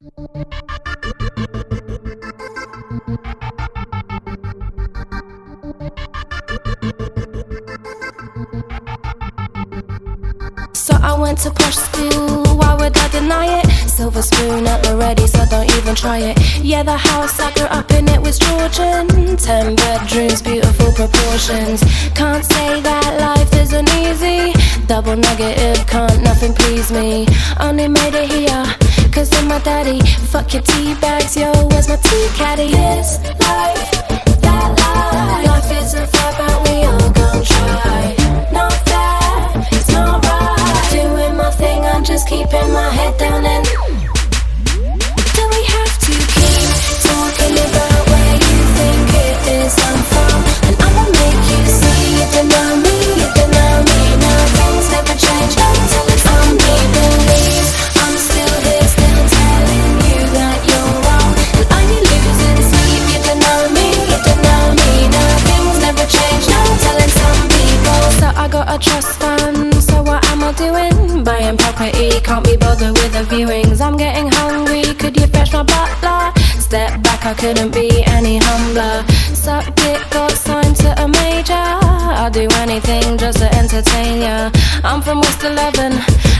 So I went to posh school, why would I deny it? Silver spoon at the ready, so don't even try it. Yeah, the house I grew up in, it was Georgian. Ten bedrooms, beautiful proportions. Can't say that life isn't easy. Double negative, can't nothing please me. Only made it here, cause of my daddy. Fuck your tea bags, yo, where's my tea caddy? This life, that life. Life isn't fair, but we all gon' try. Not fair, it's not right. Doing my thing, I'm just keeping my head down a trust fund. So what am I doing? Buying property, can't be bothered with the viewings. I'm getting hungry. Could you fetch my butler? Step back, I couldn't be any humbler. Suck dick, got signed to a major. I'll do anything just to entertain ya. I'm from West 11,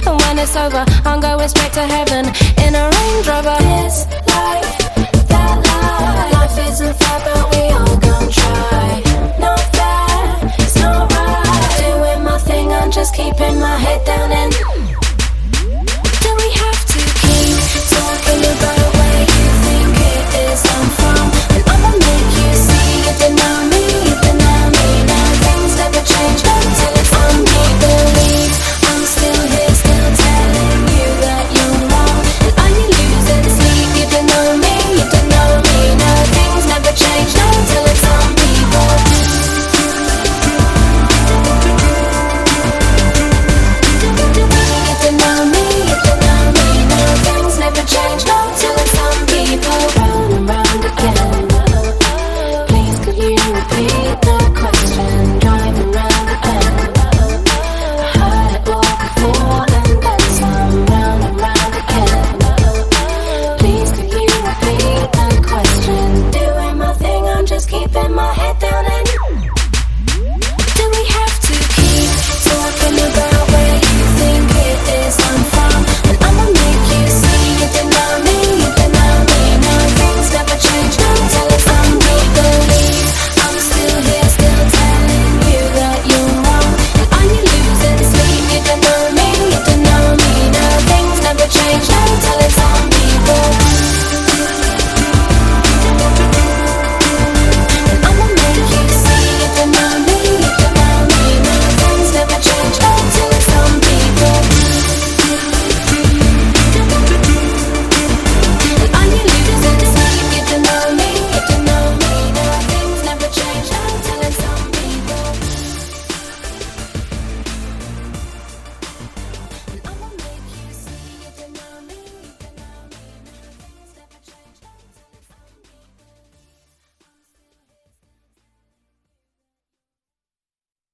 and when it's over, I'm going straight to heaven. In a